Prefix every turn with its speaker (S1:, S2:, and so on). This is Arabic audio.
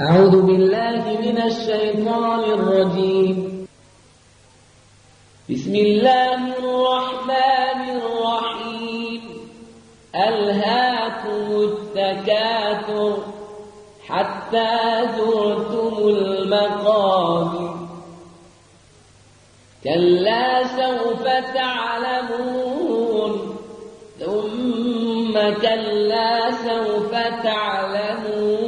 S1: أعوذ بالله من الشيطان الرجيم. بسم الله الرحمن الرحيم. ألهاكم التكاثر حتى زرتم المقابر. كلا سوف تعلمون. ثم كلا سوف تعلمون.